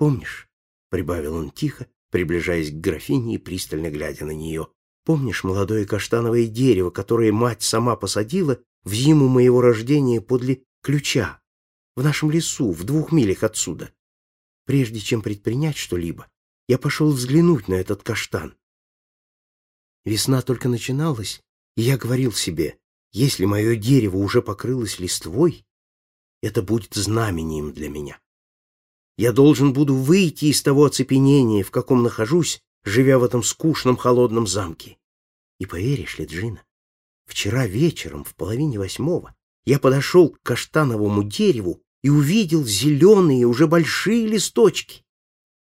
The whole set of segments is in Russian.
Помнишь, — прибавил он тихо, приближаясь к графине и пристально глядя на нее, — помнишь молодое каштановое дерево, которое мать сама посадила в зиму моего рождения подле ключа, в нашем лесу, в двух милях отсюда? Прежде чем предпринять что-либо, я пошел взглянуть на этот каштан. Весна только начиналась, и я говорил себе, если мое дерево уже покрылось листвой, это будет знамением для меня. Я должен буду выйти из того оцепенения, в каком нахожусь, живя в этом скучном холодном замке. И поверишь ли, Джина, вчера вечером в половине восьмого я подошел к каштановому дереву и увидел зеленые, уже большие листочки.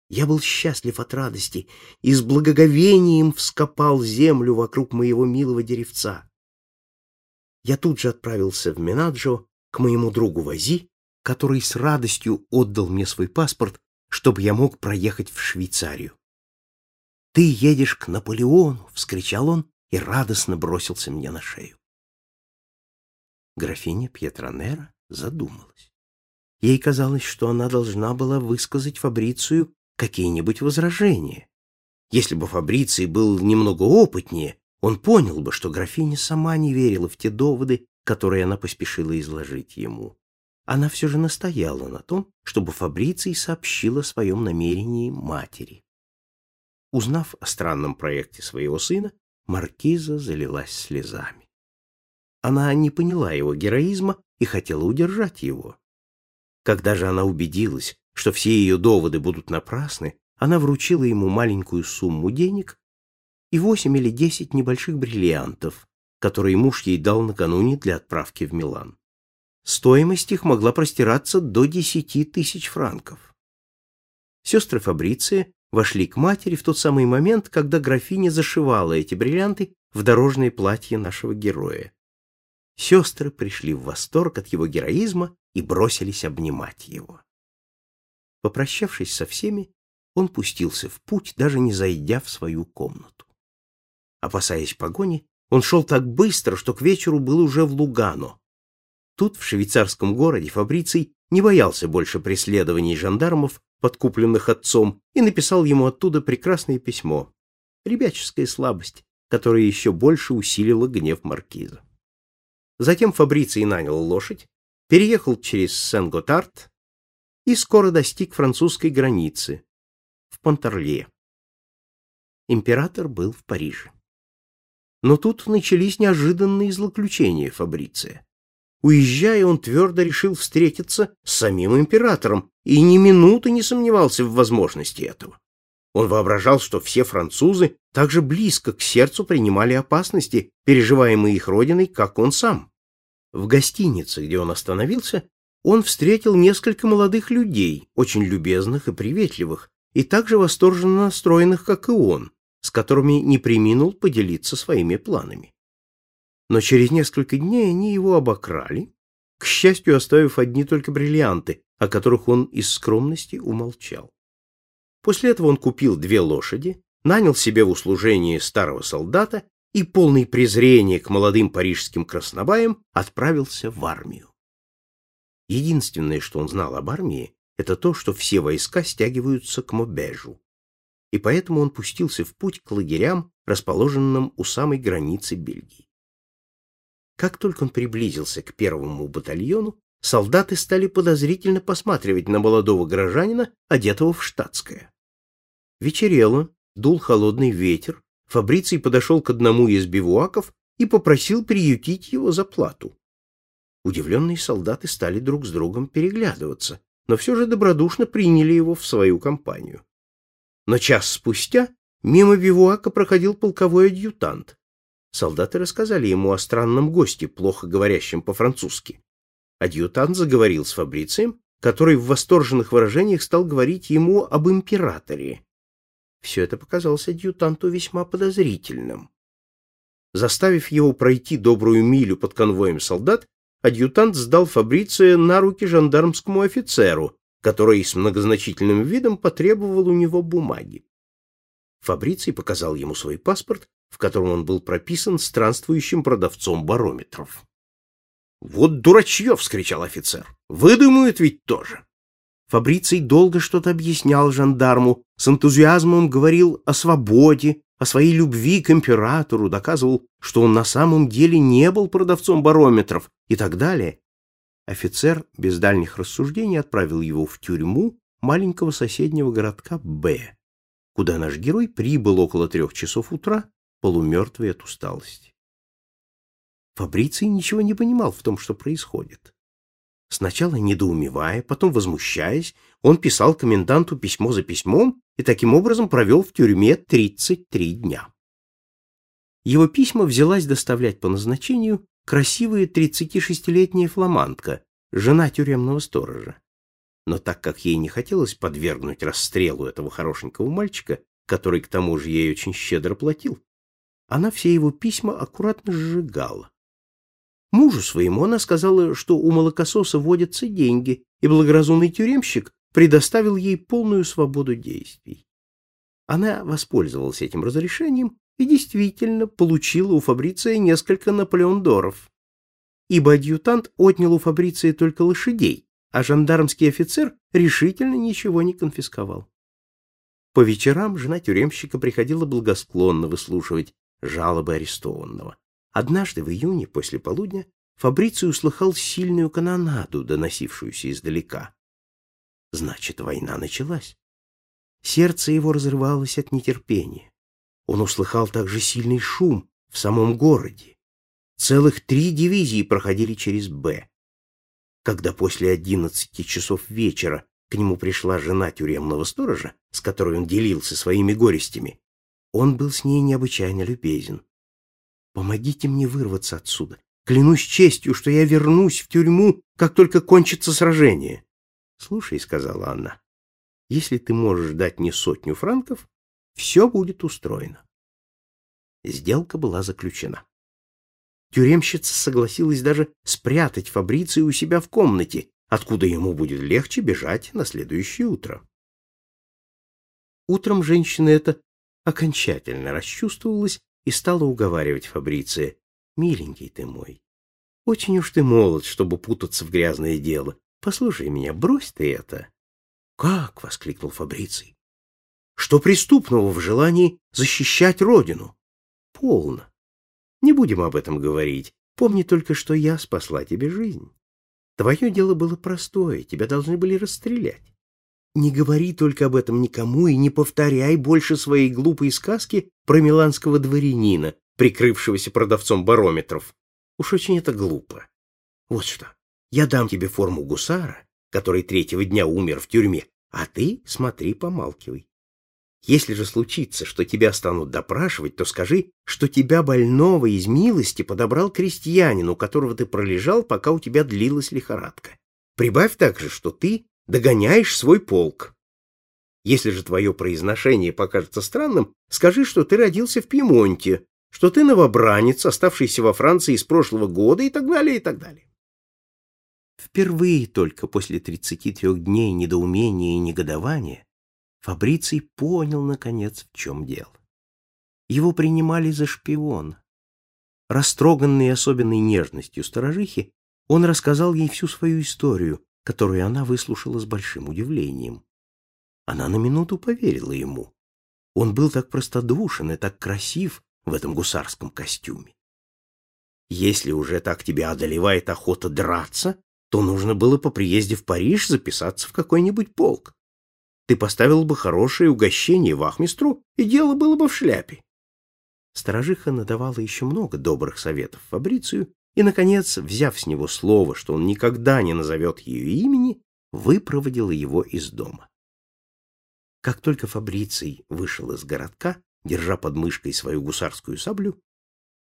Я был счастлив от радости и с благоговением вскопал землю вокруг моего милого деревца. Я тут же отправился в Менаджо к моему другу Вази, который с радостью отдал мне свой паспорт, чтобы я мог проехать в Швейцарию. «Ты едешь к Наполеону!» — вскричал он и радостно бросился мне на шею. Графиня Пьетронера задумалась. Ей казалось, что она должна была высказать Фабрицию какие-нибудь возражения. Если бы Фабриций был немного опытнее, он понял бы, что графиня сама не верила в те доводы, которые она поспешила изложить ему. Она все же настояла на том, чтобы Фабриций сообщил о своем намерении матери. Узнав о странном проекте своего сына, маркиза залилась слезами. Она не поняла его героизма и хотела удержать его. Когда же она убедилась, что все ее доводы будут напрасны, она вручила ему маленькую сумму денег и восемь или десять небольших бриллиантов, которые муж ей дал накануне для отправки в Милан. Стоимость их могла простираться до десяти тысяч франков. Сестры Фабриции вошли к матери в тот самый момент, когда графиня зашивала эти бриллианты в дорожное платье нашего героя. Сестры пришли в восторг от его героизма и бросились обнимать его. Попрощавшись со всеми, он пустился в путь, даже не зайдя в свою комнату. Опасаясь погони, он шел так быстро, что к вечеру был уже в Лугано. Тут, в швейцарском городе, Фабриций не боялся больше преследований жандармов, подкупленных отцом, и написал ему оттуда прекрасное письмо. Ребяческая слабость, которая еще больше усилила гнев маркиза. Затем Фабриций нанял лошадь, переехал через Сен-Готард и скоро достиг французской границы, в Понтарле. Император был в Париже. Но тут начались неожиданные злоключения Фабриция. Уезжая, он твердо решил встретиться с самим императором и ни минуты не сомневался в возможности этого. Он воображал, что все французы так же близко к сердцу принимали опасности, переживаемые их родиной, как он сам. В гостинице, где он остановился, он встретил несколько молодых людей, очень любезных и приветливых, и также восторженно настроенных, как и он, с которыми не приминул поделиться своими планами. Но через несколько дней они его обокрали, к счастью, оставив одни только бриллианты, о которых он из скромности умолчал. После этого он купил две лошади, нанял себе в услужение старого солдата и, полный презрения к молодым парижским краснобаям, отправился в армию. Единственное, что он знал об армии, это то, что все войска стягиваются к Мобежу. И поэтому он пустился в путь к лагерям, расположенным у самой границы Бельгии. Как только он приблизился к первому батальону, солдаты стали подозрительно посматривать на молодого горожанина, одетого в штатское. Вечерело, дул холодный ветер, Фабриций подошел к одному из бивуаков и попросил приютить его за плату. Удивленные солдаты стали друг с другом переглядываться, но все же добродушно приняли его в свою компанию. Но час спустя мимо бивуака проходил полковой адъютант. Солдаты рассказали ему о странном госте, плохо говорящем по-французски. Адъютант заговорил с Фабрицием, который в восторженных выражениях стал говорить ему об императоре. Все это показалось адъютанту весьма подозрительным. Заставив его пройти добрую милю под конвоем солдат, адъютант сдал Фабриция на руки жандармскому офицеру, который с многозначительным видом потребовал у него бумаги. Фабриций показал ему свой паспорт, в котором он был прописан странствующим продавцом барометров. «Вот дурачье!» — вскричал офицер. «Выдумают ведь тоже!» Фабриций долго что-то объяснял жандарму, с энтузиазмом говорил о свободе, о своей любви к императору, доказывал, что он на самом деле не был продавцом барометров и так далее. Офицер без дальних рассуждений отправил его в тюрьму маленького соседнего городка Б, куда наш герой прибыл около трех часов утра, полумертвый от усталости. Фабриций ничего не понимал в том, что происходит. Сначала недоумевая, потом возмущаясь, он писал коменданту письмо за письмом и таким образом провел в тюрьме 33 дня. Его письма взялась доставлять по назначению красивая 36-летняя фламандка, жена тюремного сторожа. Но так как ей не хотелось подвергнуть расстрелу этого хорошенького мальчика, который к тому же ей очень щедро платил, она все его письма аккуратно сжигала. Мужу своему она сказала, что у молокососа водятся деньги, и благоразумный тюремщик предоставил ей полную свободу действий. Она воспользовалась этим разрешением и действительно получила у Фабриция несколько наполеондоров, ибо адъютант отнял у Фабриция только лошадей, а жандармский офицер решительно ничего не конфисковал. По вечерам жена тюремщика приходила благосклонно выслушивать жалобы арестованного. Однажды в июне после полудня Фабриций услыхал сильную канонаду, доносившуюся издалека. Значит, война началась. Сердце его разрывалось от нетерпения. Он услыхал также сильный шум в самом городе. Целых три дивизии проходили через Б. Когда после одиннадцати часов вечера к нему пришла жена тюремного сторожа, с которой он делился своими горестями, он был с ней необычайно любезен. Помогите мне вырваться отсюда. Клянусь честью, что я вернусь в тюрьму, как только кончится сражение. Слушай, сказала она, если ты можешь дать мне сотню франков, все будет устроено. Сделка была заключена. Тюремщица согласилась даже спрятать Фабрицию у себя в комнате, откуда ему будет легче бежать на следующее утро. Утром женщина эта окончательно расчувствовалась и стала уговаривать Фабриция. «Миленький ты мой, очень уж ты молод, чтобы путаться в грязное дело. Послушай меня, брось ты это». «Как?» — воскликнул Фабриций. «Что преступного в желании защищать родину?» «Полно. Не будем об этом говорить. Помни только, что я спасла тебе жизнь. Твое дело было простое, тебя должны были расстрелять. Не говори только об этом никому и не повторяй больше своей глупой сказки про миланского дворянина, прикрывшегося продавцом барометров. Уж очень это глупо. Вот что, я дам тебе форму гусара, который третьего дня умер в тюрьме, а ты смотри, помалкивай. Если же случится, что тебя станут допрашивать, то скажи, что тебя больного из милости подобрал крестьянин, у которого ты пролежал, пока у тебя длилась лихорадка. Прибавь также, что ты догоняешь свой полк. Если же твое произношение покажется странным, скажи, что ты родился в Пьемонте, что ты новобранец, оставшийся во Франции с прошлого года и так далее, и так далее. Впервые только после 33 дней недоумения и негодования Фабриций понял, наконец, в чем дело. Его принимали за шпиона. Растроганный особенной нежностью сторожихи, он рассказал ей всю свою историю, которую она выслушала с большим удивлением. Она на минуту поверила ему. Он был так простодушен и так красив в этом гусарском костюме. Если уже так тебя одолевает охота драться, то нужно было по приезде в Париж записаться в какой-нибудь полк. Ты поставил бы хорошее угощение вахмистру, и дело было бы в шляпе. Сторожиха надавала еще много добрых советов Фабрицию, и, наконец, взяв с него слово, что он никогда не назовет ее имени, выпроводила его из дома. Как только Фабриций вышел из городка, держа под мышкой свою гусарскую саблю,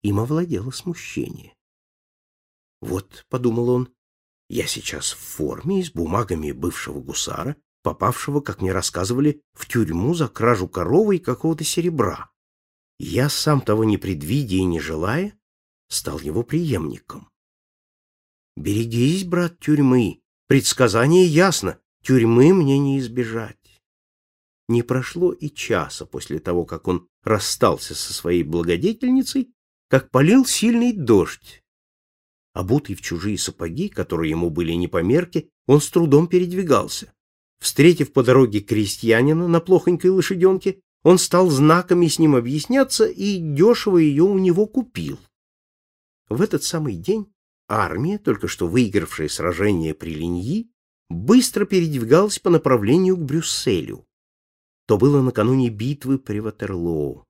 им овладело смущение. «Вот», — подумал он, — «я сейчас в форме с бумагами бывшего гусара, попавшего, как мне рассказывали, в тюрьму за кражу коровы и какого-то серебра. Я, сам того не предвидя и не желая, стал его преемником. Берегись, брат, тюрьмы. Предсказание ясно. Тюрьмы мне не избежать. Не прошло и часа после того, как он расстался со своей благодетельницей, как полил сильный дождь. Обутый в чужие сапоги, которые ему были не по мерке, он с трудом передвигался. Встретив по дороге крестьянина на плохонькой лошаденке, он стал знаками с ним объясняться и дешево ее у него купил. В этот самый день армия, только что выигравшая сражение при Линьи, быстро передвигалась по направлению к Брюсселю. То было накануне битвы при Ватерлоо.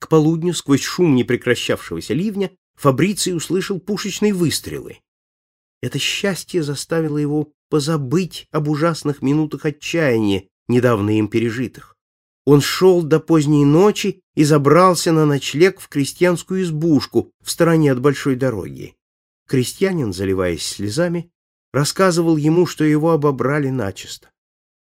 К полудню, сквозь шум непрекращавшегося ливня, Фабриций услышал пушечные выстрелы. Это счастье заставило его позабыть об ужасных минутах отчаяния, недавно им пережитых. Он шел до поздней ночи и забрался на ночлег в крестьянскую избушку в стороне от большой дороги. Крестьянин, заливаясь слезами, рассказывал ему, что его обобрали начисто.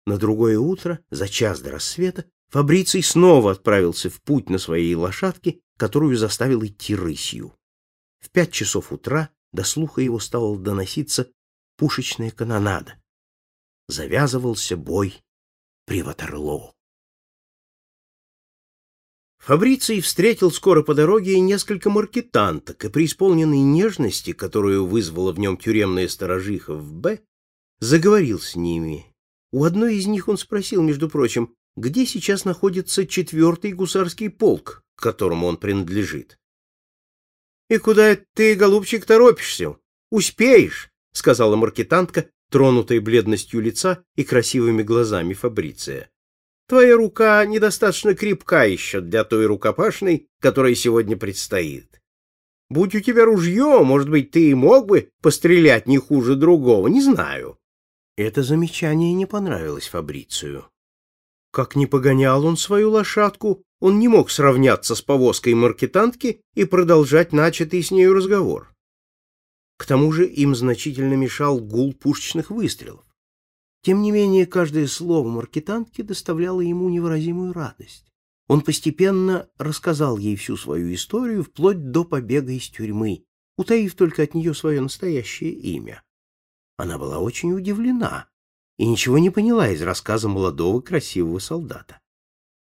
На другое утро, за час до рассвета, Фабриций снова отправился в путь на своей лошадке, которую заставил идти рысью. В пять часов утра до слуха его стала доноситься пушечная канонада. Завязывался бой при Ватерлоо. Фабриций встретил скоро по дороге несколько маркетанток, и при исполненной нежности, которую вызвала в нем тюремная сторожиха в Б, заговорил с ними. У одной из них он спросил, между прочим, где сейчас находится четвертый гусарский полк, к которому он принадлежит. — И куда ты, голубчик, торопишься? Успеешь, — сказала маркетантка, тронутая бледностью лица и красивыми глазами Фабриция. — Твоя рука недостаточно крепка еще для той рукопашной, которая сегодня предстоит. Будь у тебя ружье, может быть, ты и мог бы пострелять не хуже другого, не знаю. Это замечание не понравилось Фабрицию. Как ни погонял он свою лошадку, он не мог сравняться с повозкой маркетантки и продолжать начатый с нею разговор. К тому же им значительно мешал гул пушечных выстрелов. Тем не менее, каждое слово маркетантки доставляло ему невыразимую радость. Он постепенно рассказал ей всю свою историю, вплоть до побега из тюрьмы, утаив только от нее свое настоящее имя. Она была очень удивлена, и ничего не поняла из рассказа молодого красивого солдата.